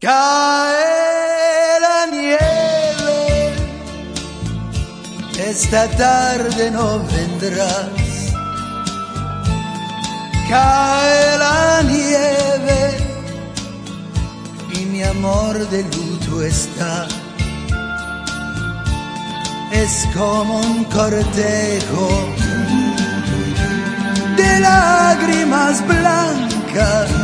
Cae la nieve, esta tarde no vendrás. Cae la nieve y mi amor de luto está. Es como un cortejo de lágrimas blancas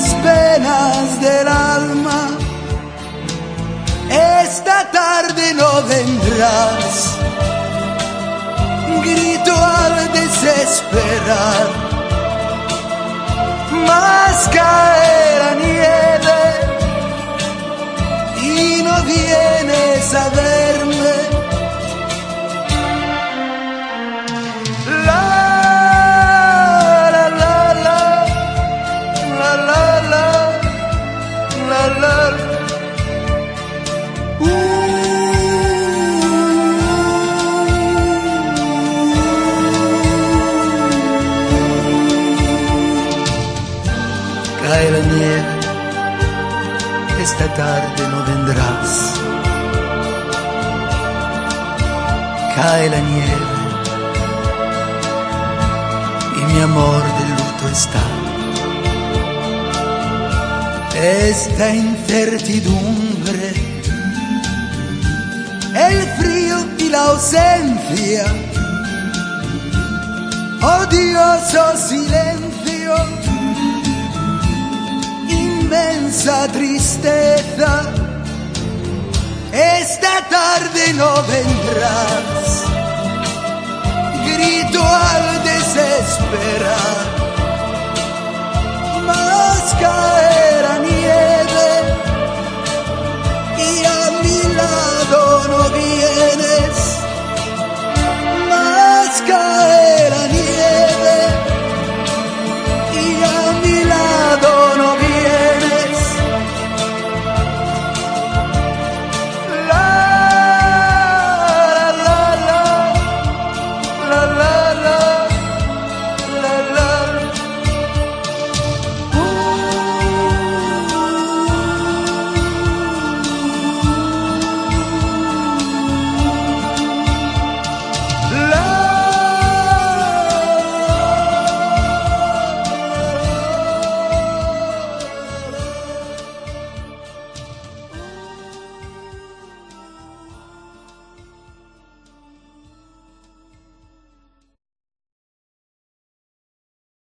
las penas del alma. Esta tarde no vendrás, grito al desesperar, más cae la nieve y no vienes a la nieve, esta tarde no vendrás. Cae la nieve y mi amor de luto está. Esta incertidumbre, el frío y la ausencia, odioso silencio inmensa tristeza. Esta tarde no vendrás, grito